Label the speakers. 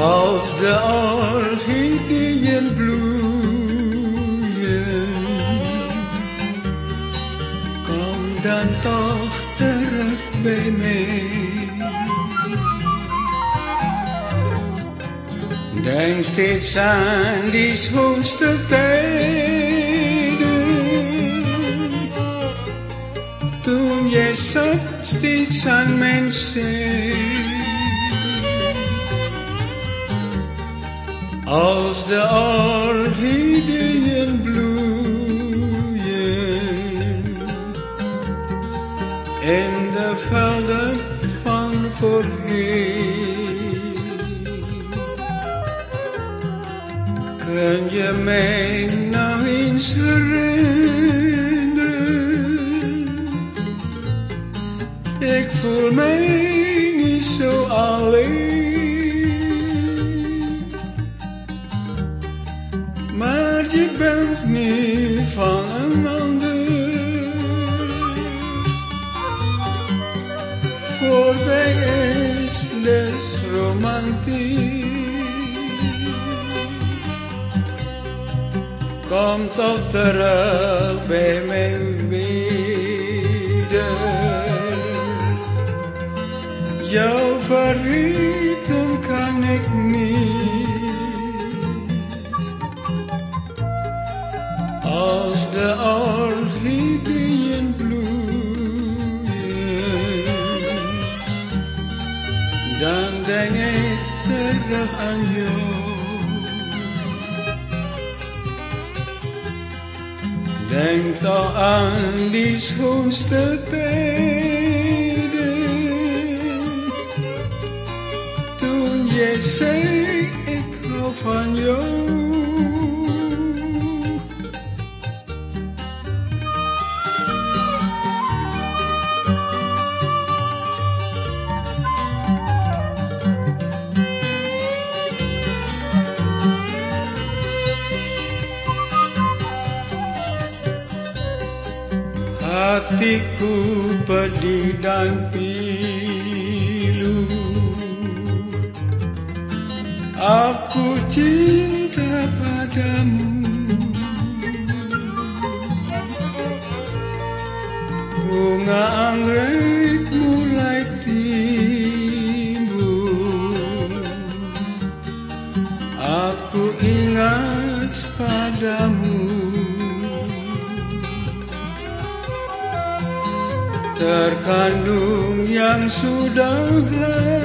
Speaker 1: Als de orchideeën bloeien, kom dan toch terug bij mij. Denk steeds aan die schoonste tijden, toen jij zat steeds aan mijn zij. Als de orchideeën bloeien in de velden van voorheen, kun je mij nou eens herinneren? Ik voel mij niet zo alleen. maar je bent niet van een ander. Voorbij is les romantiek. Kom toch terug bij mij weer. Jou vergeten kan ik niet. als de orchideeën bloeien, dan denk ik terug aan jou. Denk toch aan die schoonste tijden, toen jij zei ik hou van jou. Hatiku pedih dan pilu. Aku cinta padamu. Bunga anggrek mulai timbul. Aku ingat padamu terkandung yang sudah lalu